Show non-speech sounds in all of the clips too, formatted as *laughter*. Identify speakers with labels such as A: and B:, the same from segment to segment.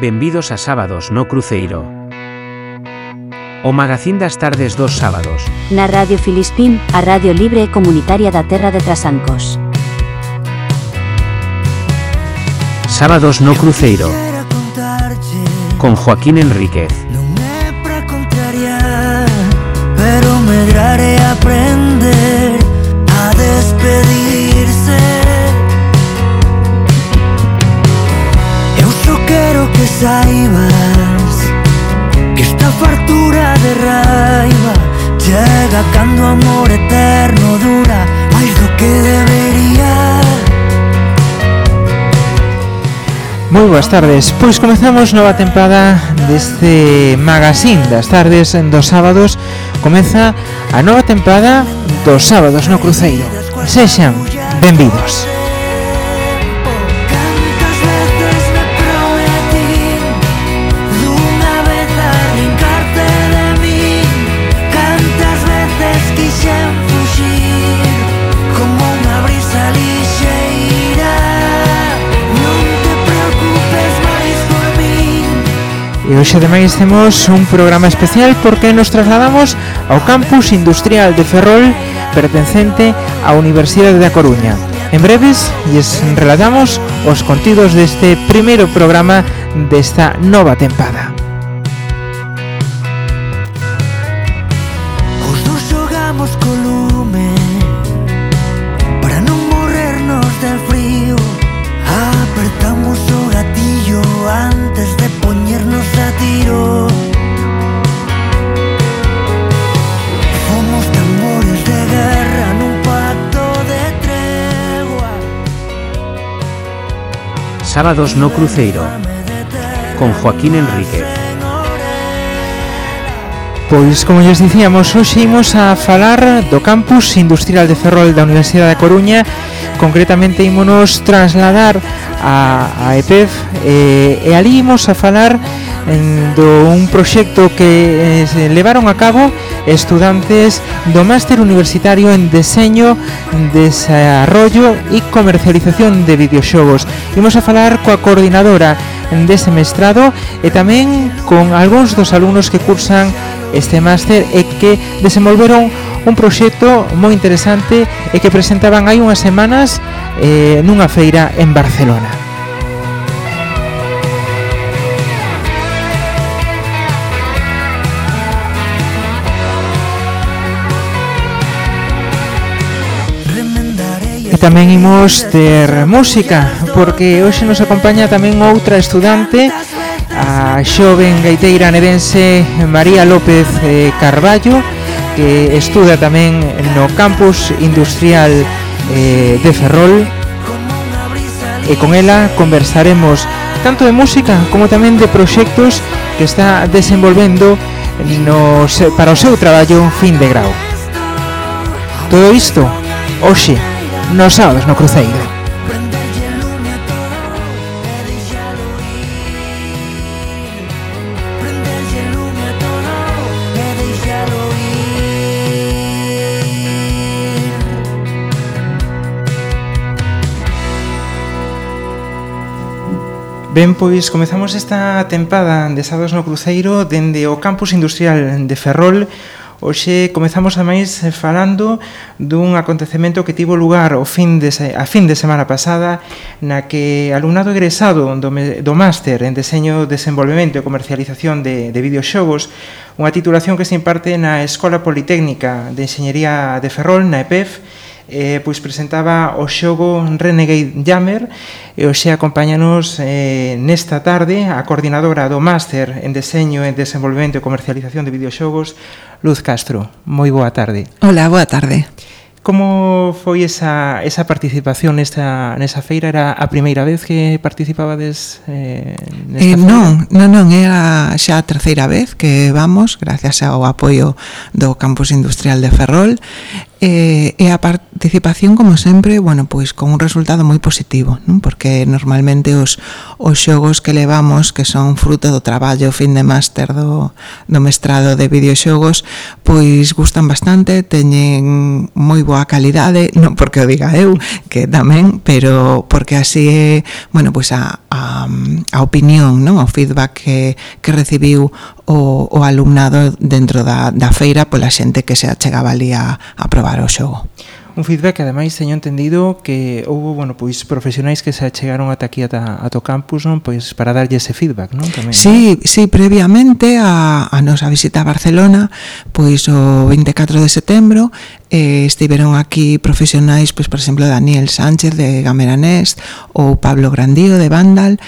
A: Benvidos a Sábados no Cruceiro. O magazín das tardes dos sábados.
B: Na Radio Filispín, a radio libre e comunitaria da terra de Trasancos.
A: Sábados no Cruceiro. Con Joaquín Enríquez.
C: saibas Que esta fartura de raiva Chega cando o amor eterno dura máis do que debería.
D: Moi boas tardes, pois comezamos nova tempada deste magazín das tardes dos sábados. Comeza a nova tempada dos sábados no Cruceiro. Sexan, benvidos. E hoxe demais temos un programa especial porque nos trasladamos ao campus industrial de Ferrol pertencente á Universidade da Coruña. En breves, lles relatamos os contidos deste primeiro programa desta nova tempada.
A: Sábados no Cruceiro. Con Joaquín Enríquez.
D: Pois, como lles dicíamos, hoxe imos a falar do campus industrial de Ferrol da Universidade da Coruña Concretamente ímonos trasladar a, a EPEF eh, E ali imos a falar en, do un proxecto que eh, levaron a cabo estudantes do Máster Universitario en Deseño, Desarrollo e Comercialización de Videoxogos. Imos a falar coa coordinadora dese mestrado e tamén con algúns dos alumnos que cursan este máster e que desenvolveron un proxecto moi interesante e que presentaban hai unhas semanas eh, nunha feira en Barcelona. E tamén imos ter música, porque hoxe nos acompaña tamén outra estudante, a xoven gaiteira nevense María López eh, Carballo, que estuda tamén no campus industrial eh, de Ferrol. E con ela conversaremos tanto de música como tamén de proxectos que está desenvolvendo nos, para o seu traballo fin de grau. Todo isto, hoxe, nos sábados no
C: Cruzeiro.
D: Ben, pois comezamos esta tempada de Sábados no Cruceiro dende o Campus Industrial de Ferrol Hoxe comezamos ademais eh, falando dun acontecemento que tivo lugar o fin de se, a fin de semana pasada na que alumnado egresado do, do máster en deseño, desenvolvemento e comercialización de, de videoxogos unha titulación que se imparte na Escola Politécnica de Enxeñería de Ferrol, na EPEF, eh, pois presentaba o xogo Renegade Jammer e hoxe acompañanos eh, nesta tarde a coordinadora do Máster en Deseño e Desenvolvemento e Comercialización de Videoxogos, Luz Castro. Moi boa tarde.
E: Hola, boa tarde.
D: Como foi esa, esa participación nesta, nesa feira? Era a primeira vez que participabades eh, nesta
E: eh,
D: feira?
E: Non, non, non, era xa a terceira vez que vamos, gracias ao apoio do Campus Industrial de Ferrol, eh, e a participación, como sempre, bueno, pois con un resultado moi positivo, non? porque normalmente os, os xogos que levamos, que son fruto do traballo fin de máster do, do mestrado de videoxogos, pois gustan bastante, teñen moi boa calidade, *laughs* non porque o diga eu, que tamén, pero porque así é, bueno, pois a, a, a opinión, non? o feedback que, que recibiu o, o alumnado dentro da, da feira pola xente que se achegaba ali a, a probar o xogo.
D: Un feedback, ademais, teño entendido que houve, bueno, pois profesionais que se achegaron ata aquí ata, ata o campus, non? Pois para darlle ese feedback, non?
E: Tamén. Sí, sí, previamente a, a nosa visita a Barcelona, pois o 24 de setembro eh, estiveron aquí profesionais, pois por exemplo, Daniel Sánchez de Gameranest ou Pablo Grandío de Vandal,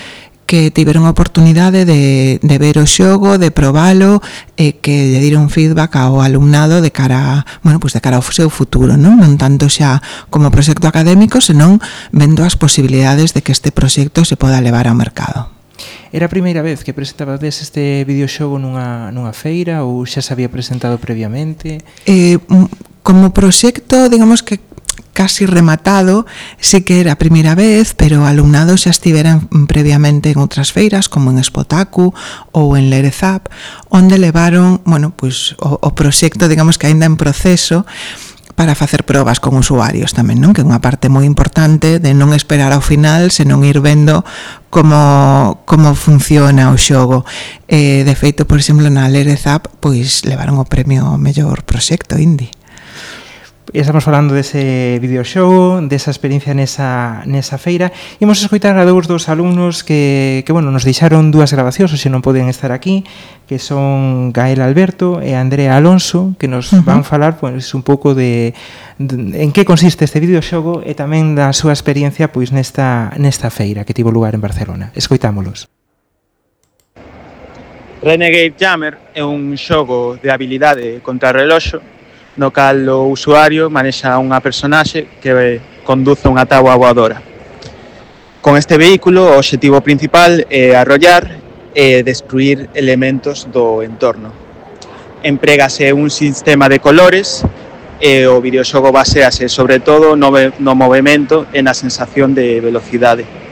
E: que tiveron a oportunidade de, de ver o xogo, de probalo e que lle diron feedback ao alumnado de cara, bueno, pues de cara ao seu futuro, non? Non tanto xa como proxecto académico, senón vendo as posibilidades de que este proxecto se poda levar ao mercado.
D: Era a primeira vez que presentabades este videoxogo nunha, nunha feira ou xa se había presentado previamente?
E: Eh, mm, como proxecto, digamos que casi rematado, sí que era a primeira vez, pero alumnado xa estiveran previamente en outras feiras, como en Espotacu ou en Lerezap, onde levaron, bueno, pues, o, o proxecto, digamos que aínda en proceso, para facer probas con usuarios tamén, non? Que é unha parte moi importante de non esperar ao final, senón ir vendo como, como funciona o xogo. Eh, de feito, por exemplo, na Lerezap, pois levaron o premio mellor proxecto indie
D: estamos falando dese video desa experiencia nesa, nesa feira. Imos escoitar a dous dos alumnos que, que bueno, nos deixaron dúas grabacións, se non poden estar aquí, que son Gael Alberto e Andrea Alonso, que nos uh -huh. van falar pois, un pouco de, de en que consiste este videoxogo e tamén da súa experiencia pois nesta, nesta feira que tivo lugar en Barcelona. Escoitámolos.
F: Renegade Jammer é un xogo de habilidade contra reloxo no cal o usuario manexa unha personaxe que conduce unha táboa voadora. Con este vehículo, o obxectivo principal é arrollar e destruir elementos do entorno. Emprégase un sistema de colores e o videoxogo basease sobre todo no, no movimento e na sensación de velocidade.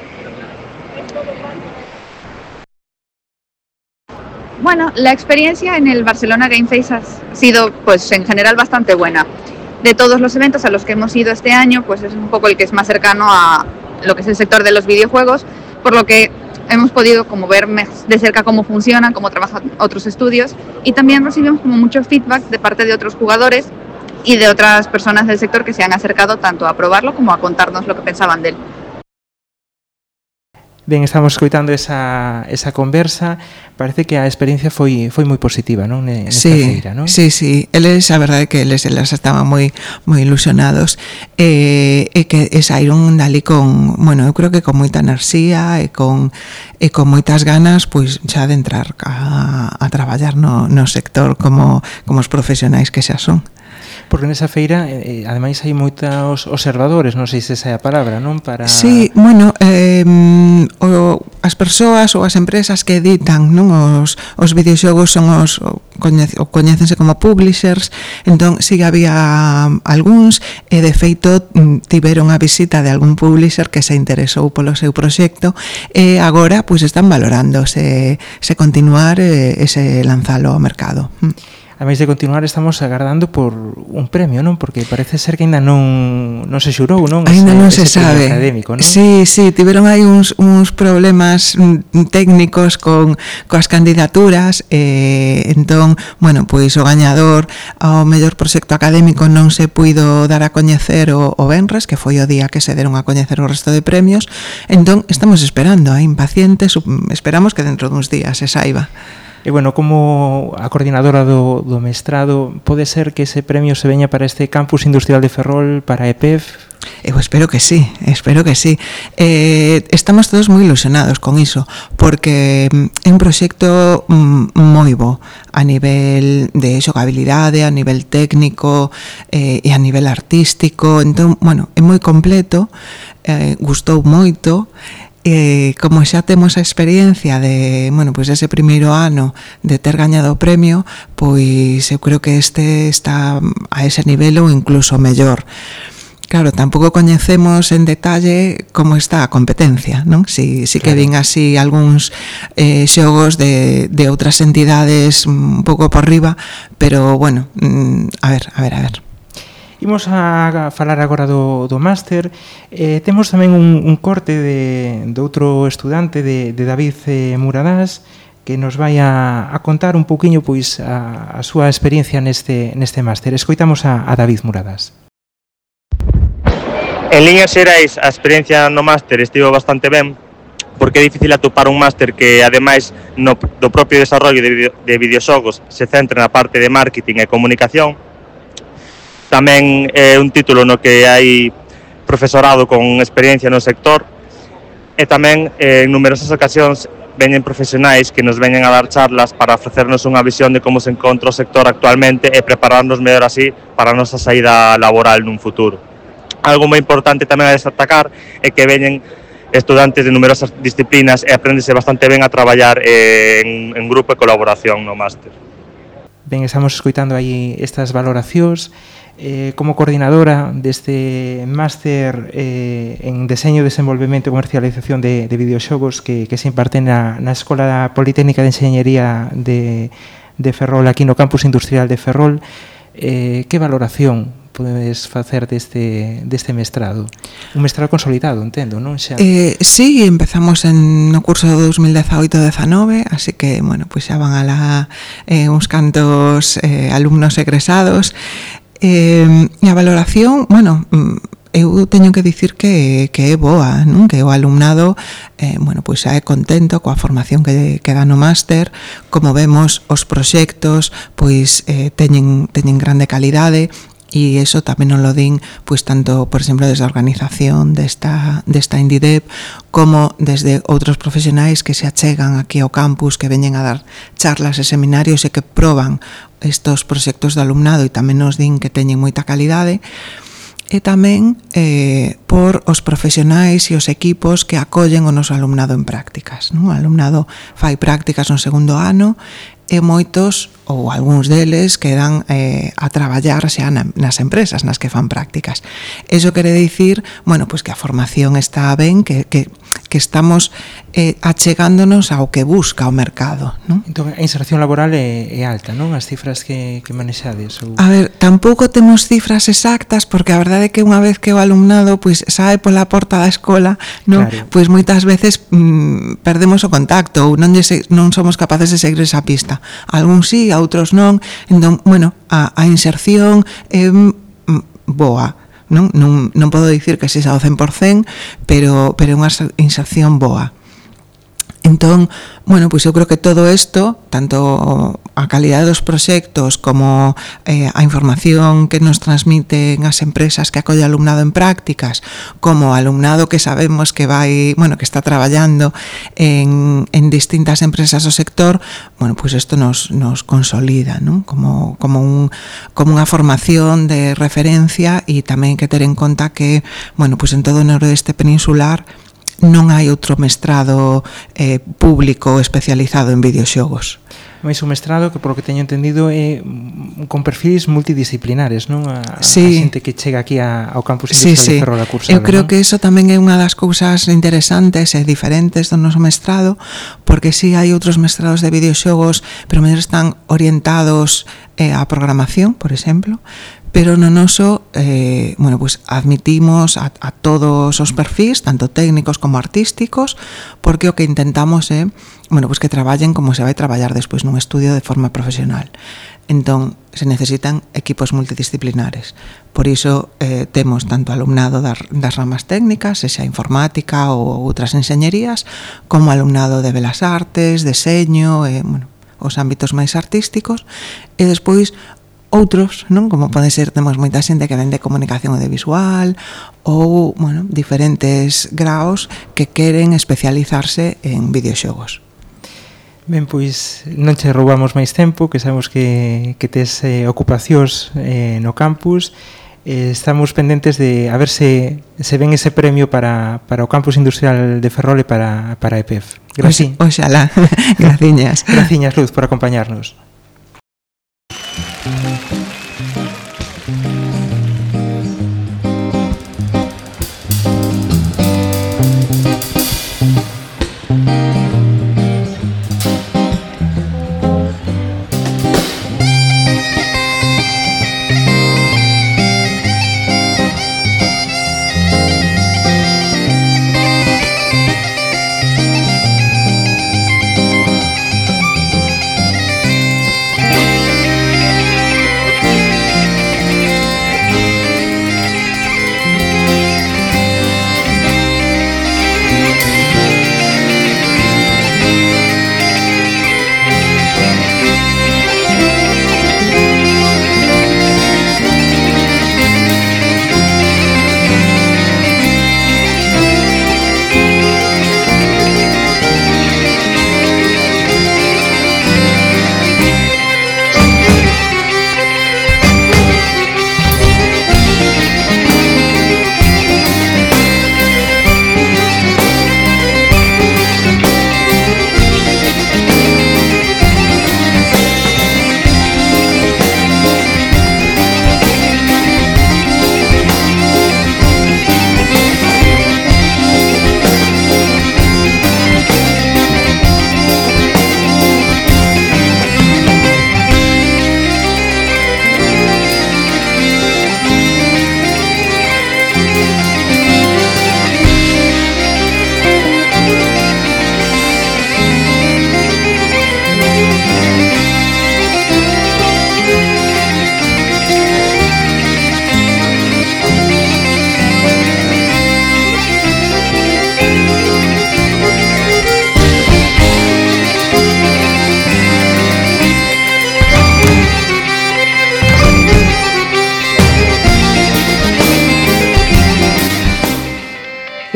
G: Bueno, la experiencia en el Barcelona Game Face ha sido, pues, en general bastante buena. De todos los eventos a los que hemos ido este año, pues es un poco el que es más cercano a lo que es el sector de los videojuegos, por lo que hemos podido como ver de cerca cómo funcionan, cómo trabajan otros estudios y también recibimos como mucho feedback de parte de otros jugadores y de otras personas del sector que se han acercado tanto a probarlo como a contarnos lo que pensaban de él.
D: Ben, estamos escoitando esa, esa conversa. Parece que a experiencia foi foi moi positiva, non? Nesta
E: sí,
D: feira, non?
E: Sí, sí. Eles, a verdade que eles, eles estaban moi moi ilusionados eh, e que e saíron dali con, bueno, eu creo que con moita enerxía e con e con moitas ganas pois xa de entrar a, a traballar no, no sector como como os profesionais que xa son
D: porque nesa feira, eh, eh, ademais, hai moitos observadores, non sei se esa é a palabra, non?
E: Para... Sí, bueno, eh, o, as persoas ou as empresas que editan non os, os videoxogos son os o, coñece, o coñécense como publishers, entón si sí, había algúns e de feito mm, tiveron a visita de algún publisher que se interesou polo seu proxecto e agora pois pues, están valorando se, se continuar eh, e, e se lanzalo ao mercado. Mm.
D: Ademais de continuar, estamos agardando por un premio, non? Porque parece ser que ainda non, non se xurou, non?
E: Aínda non se sabe. Académico, non? Sí, sí, tiveron aí uns, uns problemas mm, técnicos con coas candidaturas, eh, entón, bueno, pois o gañador ao mellor proxecto académico non se puido dar a coñecer o, o Benres, que foi o día que se deron a coñecer o resto de premios, entón estamos esperando, eh, impacientes, esperamos que dentro duns días se saiba.
D: E, bueno, como a coordinadora do, do mestrado, pode ser que ese premio se veña para este campus industrial de Ferrol, para EPEF?
E: Eu espero que sí, espero que sí. Eh, estamos todos moi ilusionados con iso, porque é un proxecto mm, moi bo a nivel de xogabilidade, a nivel técnico eh, e a nivel artístico. Entón, bueno, é moi completo, eh, gustou moito E como xa temos a experiencia de, bueno, pois ese primeiro ano de ter gañado o premio, pois eu creo que este está a ese nivel ou incluso mellor. Claro, tampouco coñecemos en detalle como está a competencia, non? Si, si claro. que vin así algúns eh, xogos de, de outras entidades un pouco por riba, pero bueno, mm, a ver, a ver, a ver.
D: Imos a falar agora do, do máster. Eh, temos tamén un, un corte de, de outro estudante de, de David eh, Muradás que nos vai a, a contar un pouquiño pois a, a súa experiencia neste, neste máster. Escoitamos a, a David Muradás.
H: En líneas xerais, a experiencia no máster estivo bastante ben, porque é difícil atopar un máster que ademais no, do propio desarrollo de, video, de videoxogos se centra na parte de marketing e comunicación Tamén é un título no que hai profesorado con experiencia no sector e tamén eh, en numerosas ocasións veñen profesionais que nos veñen a dar charlas para ofrecernos unha visión de como se encontra o sector actualmente e prepararnos mellor así para a nosa saída laboral nun futuro. Algo moi importante tamén a destacar é que veñen estudantes de numerosas disciplinas e aprendese bastante ben a traballar eh, en, en grupo e colaboración no máster.
D: Ben, estamos escoitando aí estas valoracións eh, como coordinadora deste máster eh, en Deseño, Desenvolvemento e Comercialización de, de Videoxogos que, que se imparte na, na Escola Politécnica de Enxeñería de, de Ferrol, aquí no Campus Industrial de Ferrol, eh, que valoración podes facer deste, deste mestrado? Un mestrado consolidado, entendo, non xa?
E: Eh, sí, empezamos en no curso 2018-19, así que, bueno, pois pues xa van a la, eh, uns cantos eh, alumnos egresados eh, e a valoración, bueno, mm, eu teño que dicir que, que é boa, non? que o alumnado eh, bueno, pois xa é contento coa formación que, que dá no máster, como vemos os proxectos pois eh, teñen, teñen grande calidade, e eso tamén nos lo din pues tanto, por exemplo, desde a organización desta, desta IndiDev como desde outros profesionais que se achegan aquí ao campus, que veñen a dar charlas e seminarios e que proban estos proxectos de alumnado e tamén nos din que teñen moita calidade e tamén eh, por os profesionais e os equipos que acollen o noso alumnado en prácticas. Non? O alumnado fai prácticas no segundo ano e moitos ou algúns deles quedan eh, a traballar xa na, nas empresas nas que fan prácticas. Eso quere dicir, bueno, pois pues que a formación está ben, que, que, que estamos eh, achegándonos ao que busca o mercado. Non?
D: Entón, a inserción laboral é, é alta, non? As cifras que, que manexades? Ou...
E: A ver, tampouco temos cifras exactas, porque a verdade é que unha vez que o alumnado pois, pues, sae pola porta da escola, non? Claro. pois pues, moitas veces mm, perdemos o contacto ou non, non somos capaces de seguir esa pista. Algún sí, a outros non. Entón, bueno, a, a inserción é mm, boa. Non, non, non podo dicir que sexa o 100%, pero, pero é unha inserción boa. Entón, bueno, pois eu creo que todo isto, tanto a calidade dos proxectos como eh, a información que nos transmiten as empresas que acolle alumnado en prácticas, como alumnado que sabemos que vai, bueno, que está traballando en, en distintas empresas do sector, bueno, pois isto nos, nos consolida, non? Como, como, un, como unha formación de referencia e tamén que ter en conta que, bueno, pois en todo o noroeste peninsular, non hai outro mestrado eh, público especializado en videoxogos.
D: Mais un mestrado que, por que teño entendido, é con perfis multidisciplinares, non? A,
E: sí.
D: a xente que chega aquí a, ao campus sí, sí. de Ferrol a cursar.
E: Eu creo
D: non?
E: que eso tamén é unha das cousas interesantes e diferentes do noso mestrado, porque sí hai outros mestrados de videoxogos, pero mellor están orientados eh, a programación, por exemplo, pero no noso eh, bueno, pues admitimos a, a todos os perfis, tanto técnicos como artísticos, porque o que intentamos é eh, bueno, pues que traballen como se vai traballar despois nun estudio de forma profesional. Entón, se necesitan equipos multidisciplinares. Por iso eh, temos tanto alumnado das, das ramas técnicas, se xa informática ou outras enseñerías, como alumnado de belas artes, deseño, eh, bueno, os ámbitos máis artísticos e despois outros, non? Como pode ser, temos moita xente que vende comunicación audiovisual ou, bueno, diferentes graos que queren especializarse en videoxogos.
D: Ben, pois non che roubamos máis tempo, que sabemos que, que tes eh, ocupacións eh, no campus. Eh, estamos pendentes de a ver se, se ven ese premio para, para o campus industrial de Ferrol e para, para EPEF.
E: Gracias. Oxalá. *laughs* Graciñas.
D: Graciñas, Luz, por acompañarnos. Thank you.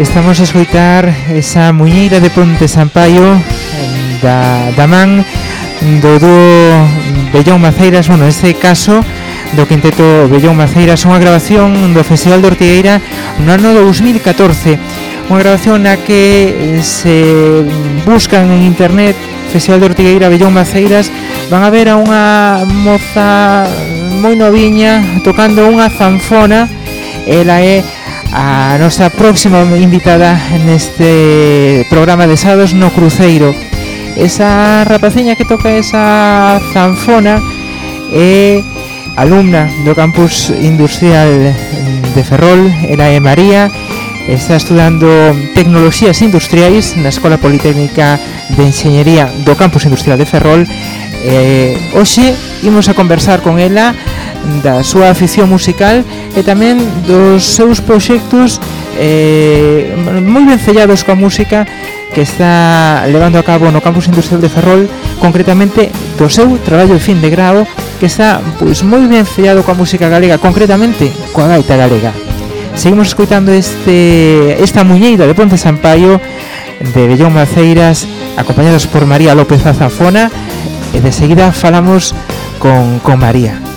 D: Estamos a escoitar esa muñeira de Ponte Sampaio da, da man do dúo Bellón Maceiras, bueno, este caso do quinteto Bellón Maceiras, unha grabación do Festival de Ortigueira no ano 2014, unha grabación na que se buscan en internet Festival de Ortigueira Bellón Maceiras, van a ver a unha moza moi noviña tocando unha zanfona, ela é a nosa próxima invitada neste programa de sábados no Cruceiro. Esa rapaciña que toca esa zanfona é alumna do campus industrial de Ferrol, ela é María, está estudando Tecnoloxías Industriais na Escola Politécnica de Enxeñería do Campus Industrial de Ferrol. Eh, hoxe imos a conversar con ela da súa afición musical e tamén dos seus proxectos eh, moi vencellados coa música que está levando a cabo no campus industrial de Ferrol, concretamente do seu traballo de fin de grao, que está pois moi ben sellado coa música galega, concretamente coa gaita galega. Seguimos escoitando este esta muñeira de Ponte Sampaio de Bellón Maceiras acompañados por María López Azafona e de seguida falamos con, con María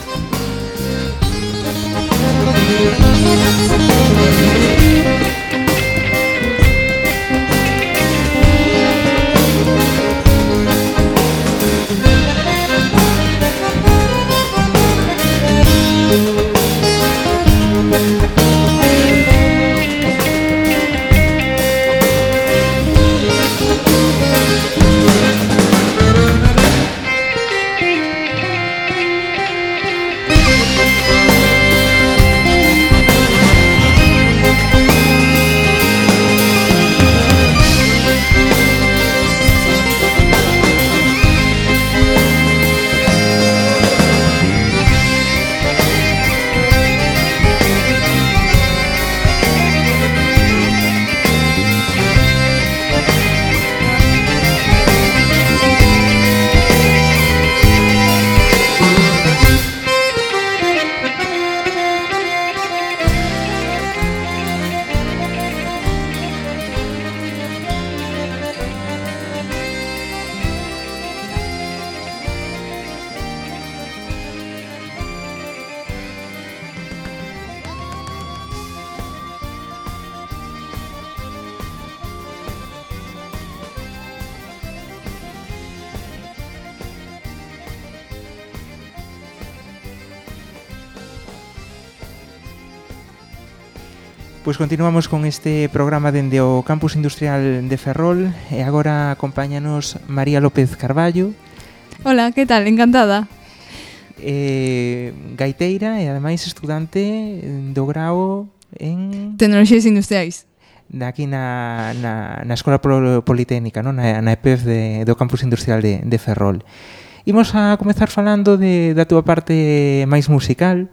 D: Pois continuamos con este programa dende o Campus Industrial de Ferrol e agora acompáñanos María López Carballo.
I: Hola, que tal? Encantada.
D: Eh, gaiteira e ademais estudante do grao en...
I: Tecnologías Industriais.
D: Aquí na, na, na Escola Politécnica, non? Na, na EPEF de, do Campus Industrial de, de Ferrol. Imos a comezar falando de, da túa parte máis musical,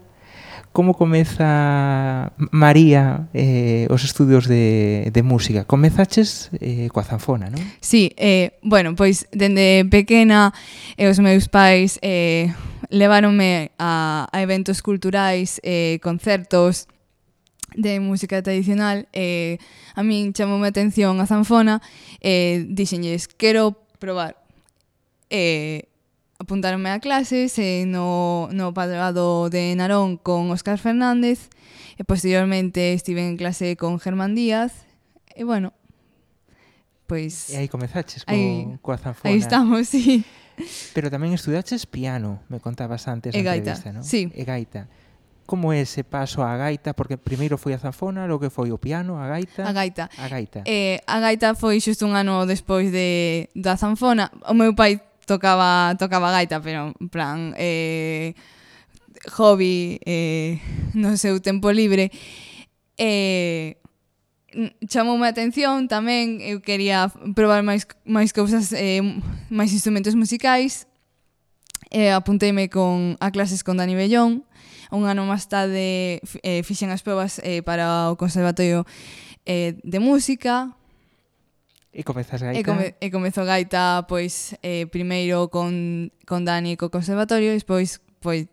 D: como comeza María eh, os estudios de, de música? Comezaches eh, coa zanfona, non?
I: Sí, eh, bueno, pois dende pequena eh, os meus pais eh, leváronme a, a eventos culturais, eh, concertos, de música tradicional eh, a min chamoume a atención a zanfona e eh, dixenlles quero probar eh, apuntaronme a clases eh, no, no padrado de Narón con Óscar Fernández e posteriormente estive en clase con Germán Díaz e bueno, pois...
D: E aí comezaches co, aí, coa zanfona.
I: Aí estamos, *laughs* sí.
D: Pero tamén estudaches piano, me contabas antes
I: e
D: gaita, non?
I: Sí.
D: E gaita. Como é ese paso á gaita? Porque primeiro foi a zanfona, logo foi o piano, a gaita...
I: A gaita.
D: A gaita.
I: Eh, a gaita foi xusto un ano despois de, da zanfona. O meu pai tocaba, tocaba gaita, pero en plan eh, hobby eh, no seu tempo libre. Eh, chamoume a atención tamén, eu quería probar máis, máis cousas, eh, máis instrumentos musicais, eh, apunteime con, a clases con Dani Bellón, un ano máis tarde eh, fixen as probas eh, para o Conservatorio eh, de Música,
D: E comezas gaita?
I: E, come, e comezo gaita, pois, eh, primeiro con, con Dani co conservatorio, e despois, pois,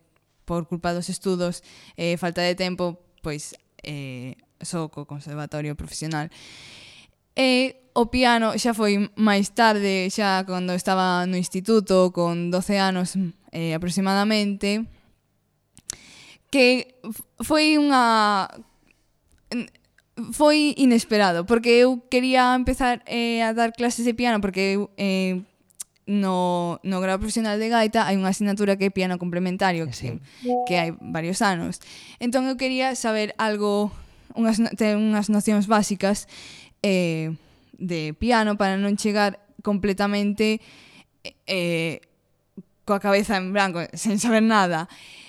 I: por culpa dos estudos, eh, falta de tempo, pois, eh, só co conservatorio profesional. E o piano xa foi máis tarde, xa cando estaba no instituto, con 12 anos eh, aproximadamente, que foi unha foi inesperado, porque eu quería empezar eh, a dar clases de piano, porque eu eh, no, no grado profesional de gaita hai unha asignatura que é piano complementario,
D: sí.
I: que, que hai varios anos. Entón eu quería saber algo, unhas, ter unhas nocións básicas eh, de piano para non chegar completamente eh, coa cabeza en branco, sen saber nada. E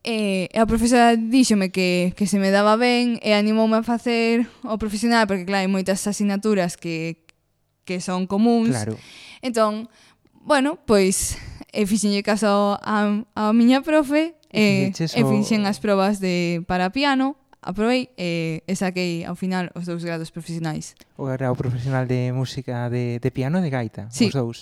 I: E a profesora díxome que, que se me daba ben e animoume a facer o profesional, porque claro, hai moitas asignaturas que, que son comuns.
D: Claro.
I: Entón, bueno, pois e fixenlle caso a, a miña profe
D: e,
I: e fixen as probas de para piano aprobei e, e saquei ao final os dous grados profesionais.
D: O grado profesional de música de, de piano e de gaita,
I: sí.
D: os dous.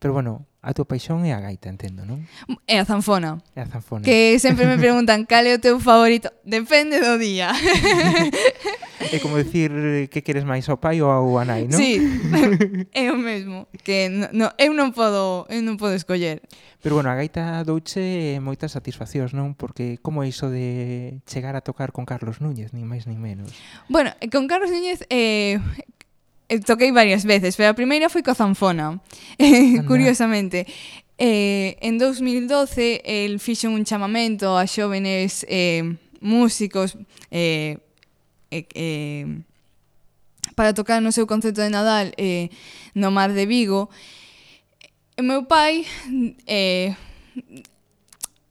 D: Pero bueno, A tua paixón é a gaita, entendo, non?
I: É a zanfona.
D: É a zanfona.
I: Que sempre me preguntan cal é o teu favorito. Depende do día. *laughs*
D: é como decir que queres máis ao pai ou ao anai, non?
I: Sí, é o mesmo. Que no, no, eu non podo eu non podo escoller.
D: Pero bueno, a gaita douche moitas satisfaccións, non? Porque como é iso de chegar a tocar con Carlos Núñez, nin máis nin menos?
I: Bueno, con Carlos Núñez eh, eh, toquei varias veces, pero a primeira foi co zanfona, *laughs* eh, curiosamente. Eh, en 2012, el fixo un chamamento a xóvenes eh, músicos eh, eh, eh, para tocar no seu concerto de Nadal eh, no Mar de Vigo. E meu pai eh,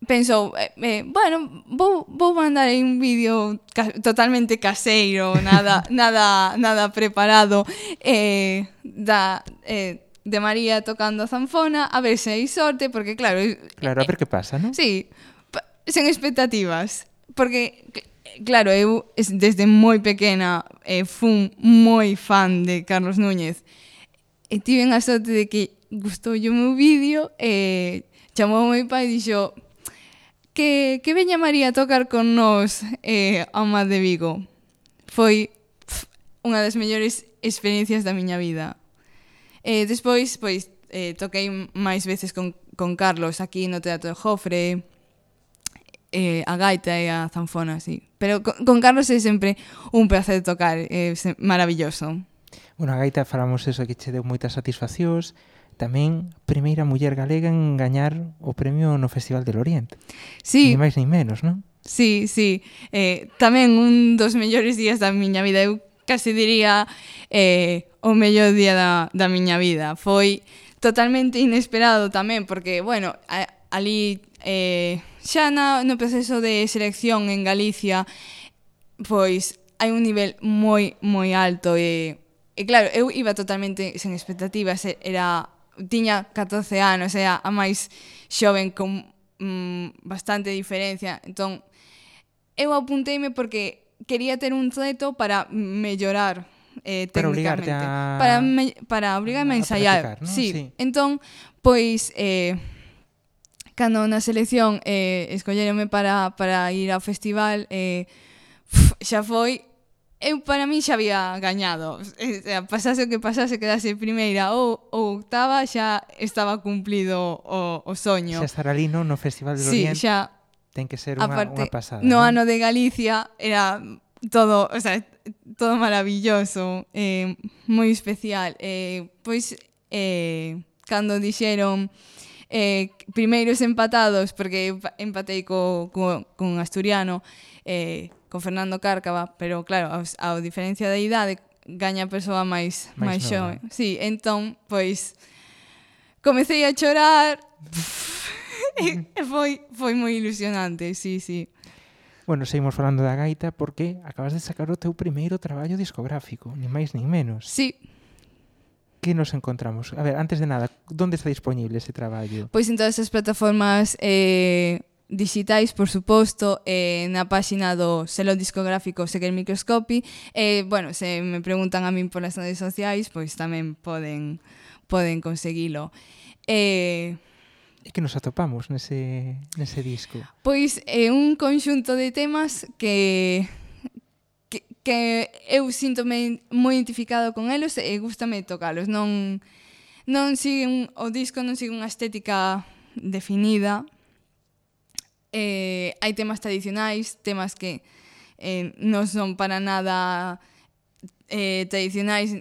I: pensou, eh, eh, bueno, vou, vou mandar aí un vídeo ca totalmente caseiro, *laughs* nada, nada, nada preparado eh, da... Eh, de María tocando a zanfona, a ver se hai sorte, porque claro... Eh,
D: claro, a ver eh, que pasa, non?
I: Sí, sen expectativas, porque claro, eu desde moi pequena eh, fun moi fan de Carlos Núñez. Eh, e tiven a sorte de que gustou o meu vídeo e eh, chamou o meu pai e dixo que, que veña María a tocar con nós eh, ao Mar de Vigo. Foi pff, unha das mellores experiencias da miña vida. Eh, despois, pois, eh, toquei máis veces con, con Carlos aquí no Teatro de Jofre, eh, a gaita e a zanfona, sí. Pero con, con Carlos é sempre un placer tocar, é eh, maravilloso.
D: Bueno, a gaita falamos eso que che deu moitas satisfaccións, tamén primeira muller galega en gañar o premio no Festival del Oriente.
I: Sí.
D: Ni máis ni menos, non?
I: Sí, sí. Eh, tamén un dos mellores días da miña vida. Eu casi diría eh, o mellor día da, da miña vida. Foi totalmente inesperado tamén, porque, bueno, a, ali eh, xa na, no proceso de selección en Galicia, pois hai un nivel moi, moi alto e... E claro, eu iba totalmente sen expectativas, era tiña 14 anos, era a máis xoven con mm, bastante diferencia. Entón, eu apunteime porque quería ter un reto para mellorar eh,
D: para
I: técnicamente.
D: A...
I: Para, me, para obligarme
D: a,
I: a
D: ensaiar. ¿no?
I: Sí.
D: sí.
I: Entón, pois... Eh, cando na selección eh, escolleronme para, para ir ao festival eh, xa foi eu para mí xa había gañado. E, sea, pasase o que pasase, quedase primeira ou, ou octava, xa estaba cumplido o, o soño.
D: Xa estar ali non no Festival de
I: sí,
D: Oriente
I: Xa,
D: ten que ser unha, unha pasada.
I: No,
D: no
I: ano de Galicia era todo, o sea, todo maravilloso, eh, moi especial. Eh, pois, eh, cando dixeron eh, primeiros empatados, porque empatei co, co, con Asturiano, eh, con Fernando Cárcava, pero claro, ao, ao diferencia da idade, gaña a persoa máis
D: máis,
I: máis xove. Sí, entón, pois comecei a chorar. *laughs* e, e foi foi moi ilusionante, sí, sí.
D: Bueno, seguimos falando da gaita porque acabas de sacar o teu primeiro traballo discográfico, ni máis ni menos.
I: Sí.
D: Que nos encontramos? A ver, antes de nada, onde está disponible ese traballo?
I: Pois en todas as plataformas eh, digitais, por suposto, eh, na páxina do selo discográfico Sequer Microscopy. Eh, bueno, se me preguntan a min polas redes sociais, pois tamén poden poden conseguilo. Eh,
D: E que nos atopamos nese, nese disco?
I: Pois é un conxunto de temas que que, que eu síntome moi identificado con eles e gustame tocalos. Non non siguen o disco non sigue unha estética definida, eh, hai temas tradicionais, temas que eh, non son para nada eh, tradicionais,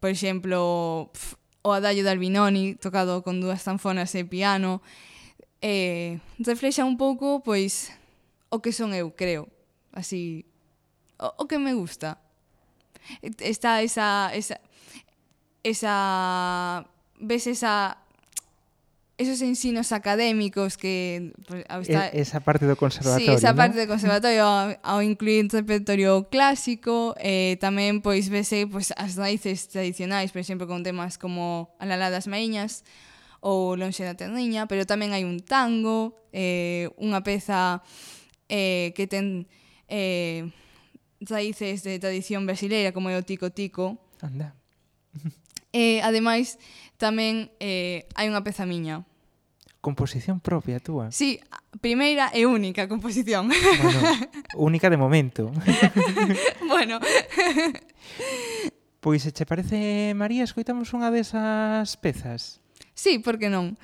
I: por exemplo, pf, o Adagio de Albinoni, tocado con dúas zanfonas e piano, eh, reflexa un pouco, pois, o que son eu, creo, así, o, o que me gusta. Está esa, esa, esa, ves esa esos ensinos académicos que pues,
D: está... esa parte do conservatorio.
I: Sí, esa
D: ¿no?
I: parte do conservatorio ao, ao incluir repertorio clásico, eh, tamén pois vese pois as raíces tradicionais, por exemplo, con temas como A lalá das maiñas ou Lonxe da Terniña, pero tamén hai un tango, eh, unha peza eh, que ten eh, raíces de tradición brasileira como é o Tico Tico.
D: Anda.
I: eh, ademais, tamén eh, hai unha peza miña
D: composición propia túa.
I: Sí, primeira e única composición.
D: Bueno, *laughs* única de momento. *laughs*
I: bueno. *laughs*
D: Pois se che parece, María, escoitamos unha desas pezas.
I: Sí, por que non?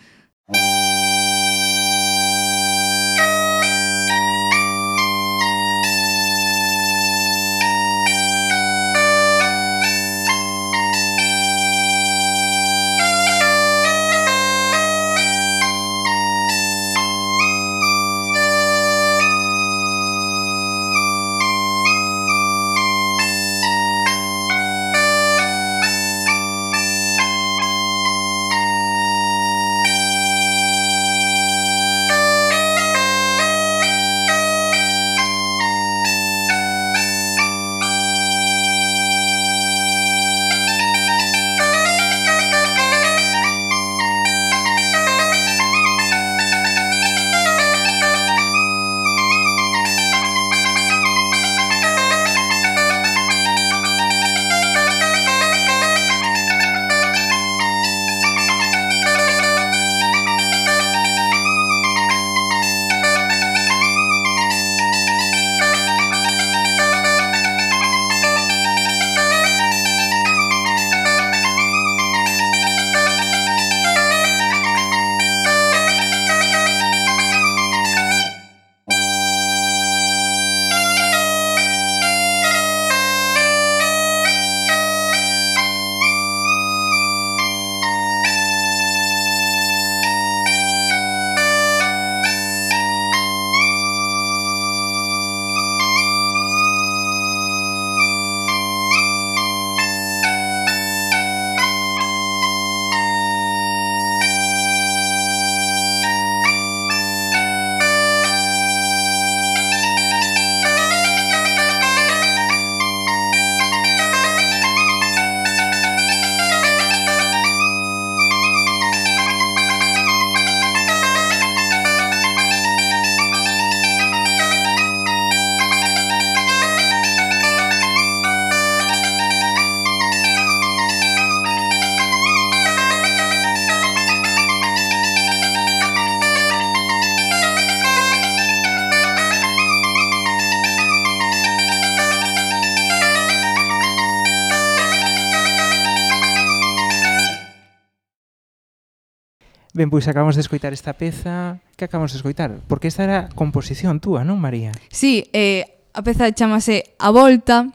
D: ben, pois acabamos de escoitar esta peza. Que acabamos de escoitar, porque esta era composición túa, non, María?
I: Sí, eh, a peza chamase A Volta,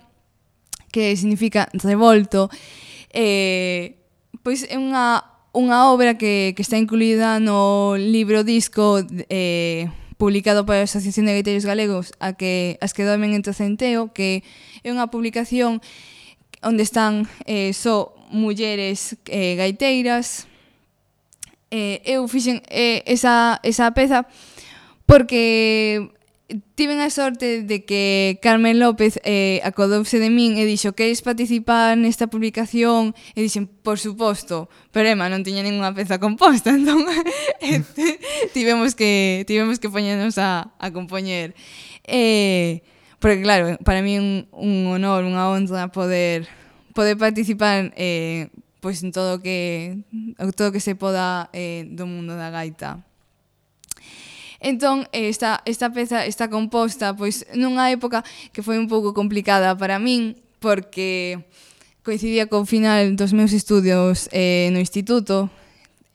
I: que significa revolto, eh, pois é unha, unha obra que, que está incluída no libro disco eh, publicado pola Asociación de Gaiteiros Galegos a que as que dormen entre centeo que é unha publicación onde están eh, só mulleres eh, gaiteiras eh, eu fixen eh, esa, esa peza porque tiven a sorte de que Carmen López eh, acodouse de min e dixo queres participar nesta publicación? E dixen, por suposto pero Emma non tiña ninguna peza composta *laughs* entón *laughs* tivemos que tivemos que poñernos a, a compoñer. Eh, porque claro, para mí un, un honor, unha honra poder poder participar eh, pois en todo o que todo o que se poda eh, do mundo da gaita. Entón, eh, esta, esta peza está composta pois nunha época que foi un pouco complicada para min, porque coincidía co final dos meus estudios eh, no instituto,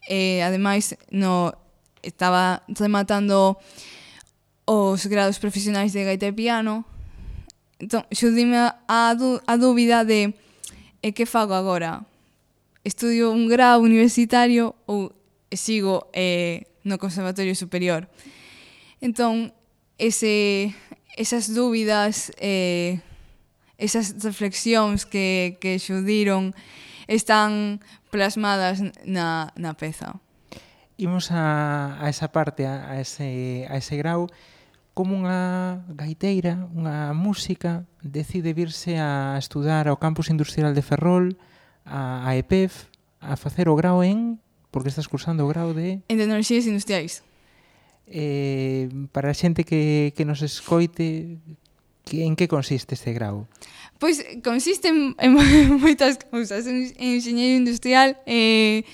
I: e eh, ademais no, estaba rematando os grados profesionais de gaita e piano, entón, xudime a, a dúbida de eh, que fago agora, estudio un grau universitario ou sigo eh, no Conservatorio Superior. Entón, ese, esas dúbidas, eh, esas reflexións que, que xudiron están plasmadas na, na peza.
D: Imos a, a esa parte, a, a, ese, a ese grau, como unha gaiteira, unha música, decide virse a estudar ao campus industrial de Ferrol, a, a EPEF a facer o grau en porque estás cursando o grau de
I: En tecnologías industriais.
D: Eh, para a xente que, que nos escoite, que, en que consiste este grau?
I: Pois consiste en, en *laughs* moitas cousas, en enxeñeiro industrial eh,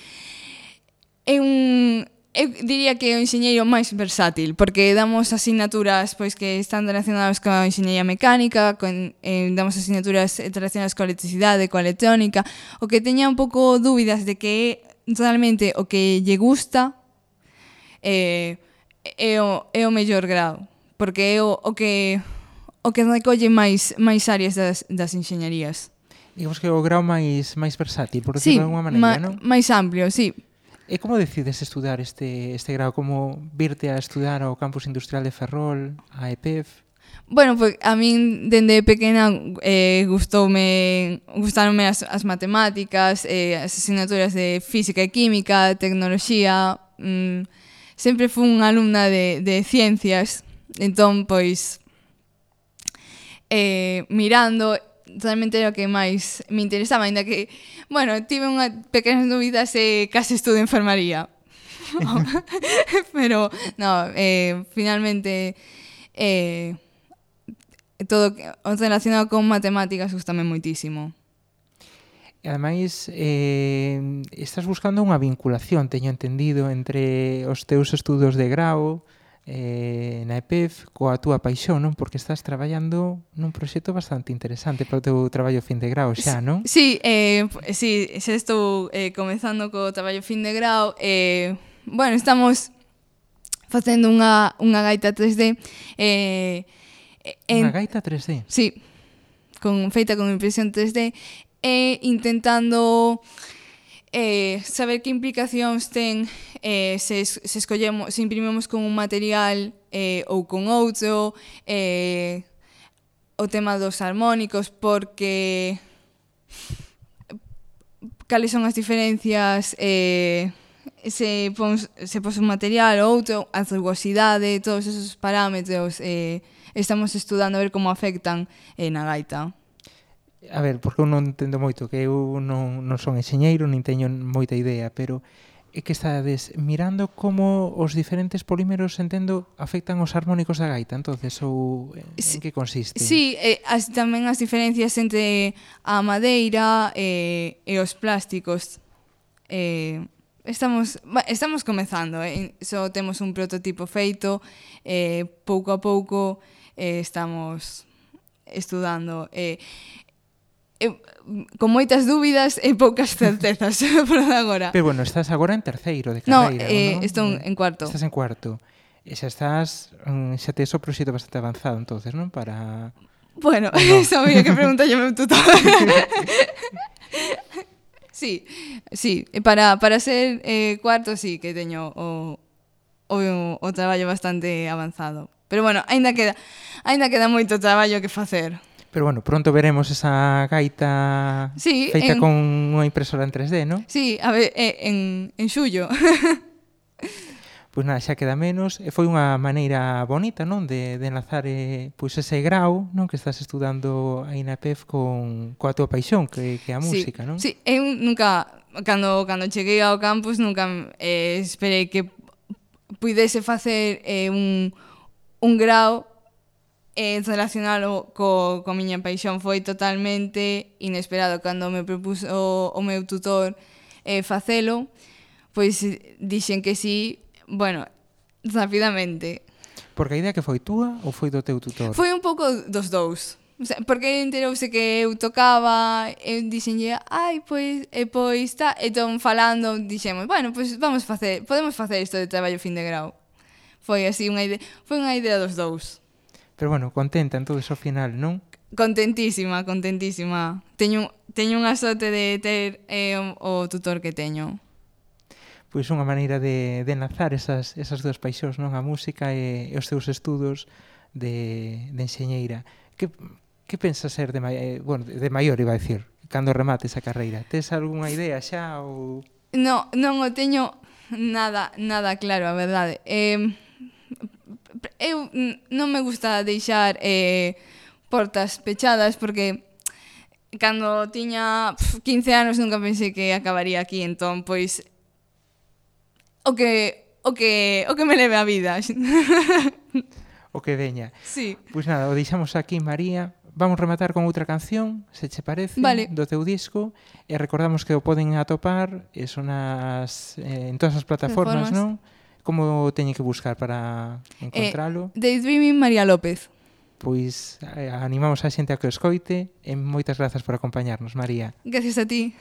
I: é un Eu diría que é o enxeñeiro máis versátil, porque damos asignaturas pois que están relacionadas coa enxeñería mecánica, con, eh, damos asignaturas relacionadas coa electricidade, coa electrónica, o que teña un pouco dúbidas de que é totalmente o que lle gusta eh, é, o, é o mellor grado, porque é o, o que o que recolle máis máis áreas das, das enxeñerías.
D: Digamos que o grau máis máis versátil, por decirlo sí, de alguma maneira,
I: ma,
D: non?
I: máis amplio, sí.
D: E como decides estudar este, este grau? Como virte a estudar ao Campus Industrial de Ferrol, a EPEF?
I: Bueno, pois pues, a min dende pequena eh, gustoume, gustaronme as, as matemáticas, eh, as asignaturas de física e química, tecnoloxía, mm, sempre fui unha alumna de, de ciencias, entón, pois, eh, mirando totalmente o que máis me interesaba, ainda que, bueno, tive unha pequenas dúbidas e case estudo enfermaría. *laughs* Pero, no, eh, finalmente, eh, todo o relacionado con matemáticas gustame moitísimo.
D: E ademais, eh, estás buscando unha vinculación, teño entendido, entre os teus estudos de grau eh, na EPEF coa túa paixón, non? Porque estás traballando nun proxecto bastante interesante para o teu traballo fin de grau xa, non?
I: Sí, eh, sí xa estou eh, comezando co traballo fin de grau. Eh, bueno, estamos facendo unha, unha gaita 3D. Eh,
D: en, unha gaita 3D?
I: Sí, con, feita con impresión 3D e eh, intentando eh, saber que implicacións ten eh, se, se escollemos, se imprimimos con un material eh, ou con outro, eh, o tema dos harmónicos, porque cales son as diferencias eh, se pon, se pos un material ou outro, a rugosidade, todos esos parámetros eh, estamos estudando a ver como afectan eh, na gaita
D: a ver, porque eu non entendo moito, que eu non, non son enxeñeiro, nin teño moita idea, pero é que estades mirando como os diferentes polímeros, entendo, afectan os harmónicos da gaita, entonces ou en sí, que consiste?
I: Sí, eh, as, tamén as diferencias entre a madeira eh, e os plásticos. Eh, estamos estamos comezando, eh, só temos un prototipo feito, eh, pouco a pouco eh, estamos estudando. Eh, Eh, con moitas dúbidas e poucas *laughs* certezas por agora.
D: Pero bueno, estás agora en terceiro de carreira,
I: no, eh, non? estou eh, en cuarto.
D: Estás en cuarto. E xa estás, mm, xa tes o proxecto bastante avanzado entonces, non? Para
I: Bueno, *laughs* no? sabía que preguntalle meu tutor. *laughs* sí, sí, para, para ser eh, cuarto sí que teño o, o, o traballo bastante avanzado. Pero bueno, aínda queda, aínda queda moito traballo que facer.
D: Pero bueno, pronto veremos esa gaita
I: sí,
D: feita en... con unha impresora en 3D, non?
I: Sí, a ver, eh, en, en xullo. *laughs*
D: pois nada, xa queda menos. E foi unha maneira bonita, non? De, de enlazar eh, pois ese grau non que estás estudando aí na PEF con, coa tua paixón, que, que é a música,
I: sí,
D: non?
I: Sí, eu nunca, cando, cando cheguei ao campus, nunca eh, esperei que pudese facer eh, un, un grau eh, relacionalo co, co miña paixón foi totalmente inesperado cando me propuso o, o meu tutor eh, facelo pois eh, dixen que sí bueno, rapidamente
D: Porque a idea que foi túa ou foi do teu tutor?
I: Foi un pouco dos dous O sea, porque enterouse que eu tocaba, eu dixenlle, ai, pois, e pois está, e ton falando, dixemos, bueno, pois vamos facer, podemos facer isto de traballo fin de grau. Foi así unha idea, foi unha idea dos dous.
D: Pero bueno, contenta en todo eso final, non?
I: Contentísima, contentísima. Teño, teño unha sorte de ter eh, o, o tutor que teño.
D: Pois unha maneira de, de enlazar esas, esas dúas paixóns, non? A música e, e os teus estudos de, de enxeñeira. Que, que pensas ser de, eh, bueno, de maior, iba a decir, cando remates a carreira? Tes algunha idea xa ou...
I: No, non o teño nada, nada claro, a verdade. Eh, eu non me gusta deixar eh, portas pechadas porque cando tiña pf, 15 anos nunca pensei que acabaría aquí, entón pois o que o que o que me leve a vida.
D: o que veña.
I: Sí.
D: Pois nada, o deixamos aquí, María. Vamos rematar con outra canción, se che parece,
I: vale.
D: do teu disco. E recordamos que o poden atopar, e son as, eh, en todas as plataformas, non? Como teñen que buscar para encontralo?
I: Eh, Daydreaming María López.
D: Pois eh, animamos a xente a que o escoite e moitas grazas por acompañarnos, María.
I: Gracias a ti.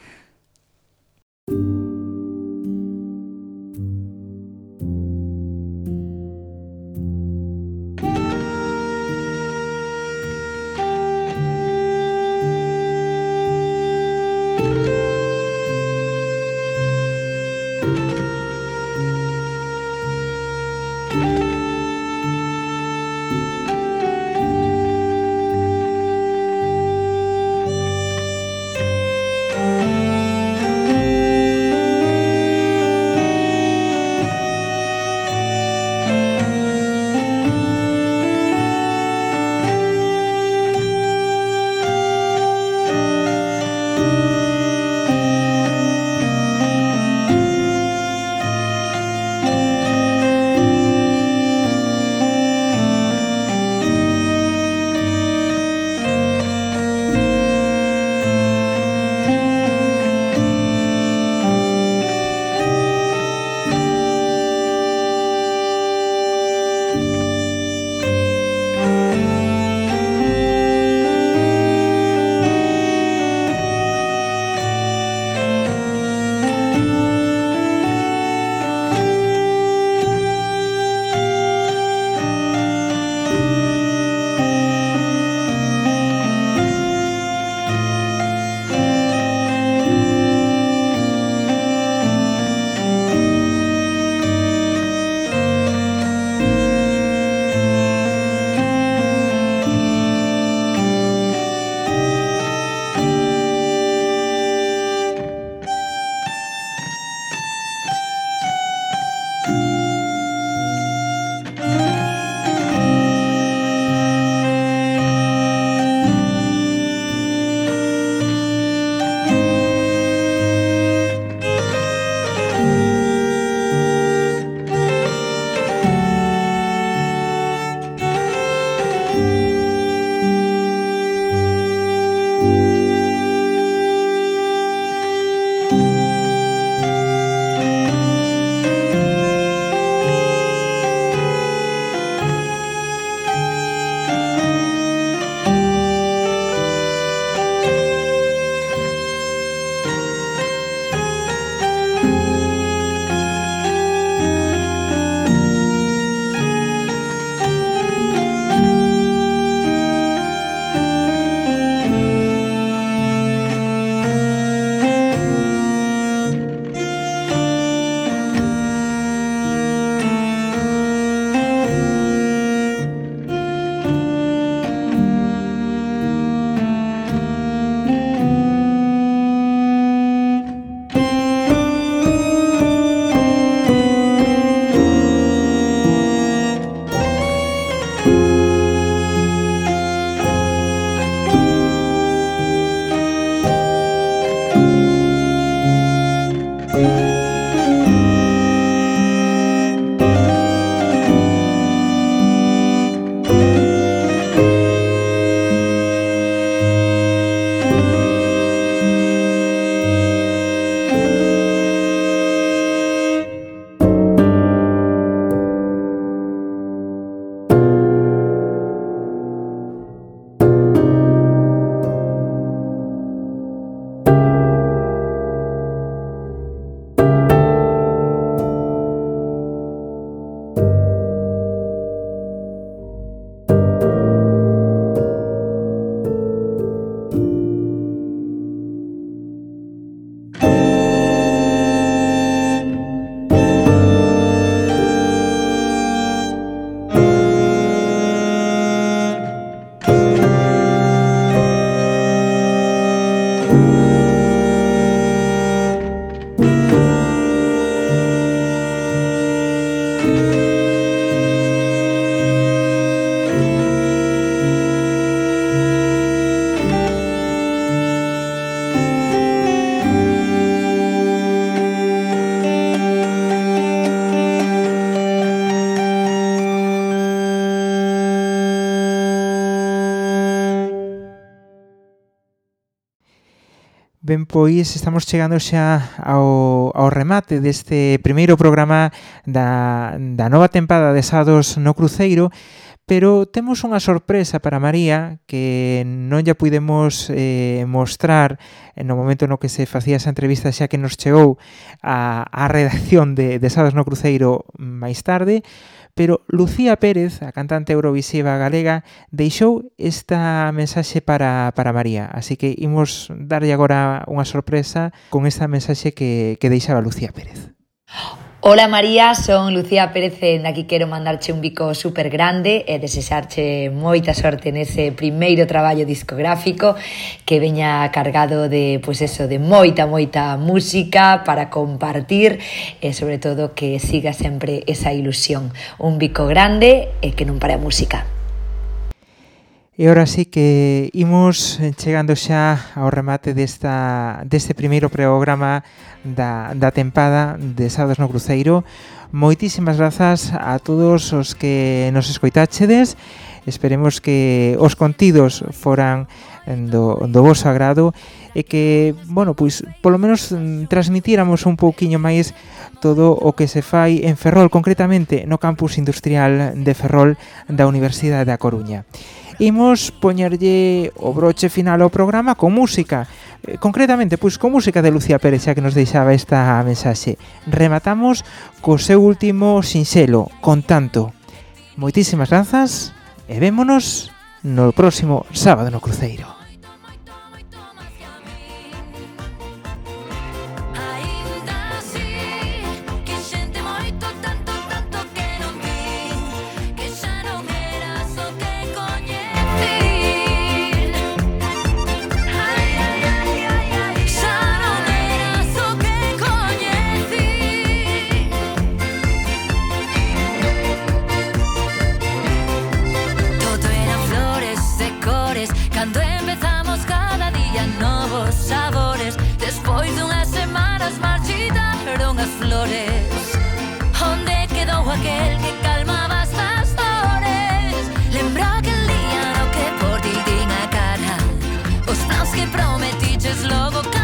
D: Ben, pois estamos chegando xa ao, ao remate deste primeiro programa da, da nova tempada de Sados no Cruceiro, pero temos unha sorpresa para María que non lle pudemos eh, mostrar no momento no que se facía esa entrevista xa que nos chegou a, a redacción de, de Sados no Cruceiro máis tarde, pero Lucía Pérez, a cantante eurovisiva galega, deixou esta mensaxe para, para María. Así que imos darlle agora unha sorpresa con esta mensaxe que, que deixaba Lucía Pérez. *gasps*
J: Ola María, son Lucía Pérez e daqui quero mandarche un bico super grande e eh, desexarche moita sorte nese primeiro traballo discográfico que veña cargado de, pois pues eso, de moita, moita música para compartir e sobre todo que siga sempre esa ilusión. Un bico grande e que non pare a música.
D: E ora sí que imos chegando xa ao remate desta, deste primeiro programa da, da tempada de Sábados no Cruceiro. Moitísimas grazas a todos os que nos escoitáchedes. Esperemos que os contidos foran mm, do, do vosso agrado e que, bueno, pois polo menos mm, transmitíramos un pouquiño máis todo o que se fai en Ferrol, concretamente no campus industrial de Ferrol da Universidade da Coruña imos poñerlle o broche final ao programa con música. Eh, concretamente, pois con música de Lucía Pérez, xa que nos deixaba esta mensaxe. Rematamos co seu último sinxelo, con tanto. Moitísimas grazas e vémonos no próximo sábado no Cruceiro.
K: slovache, prometíte slovoka.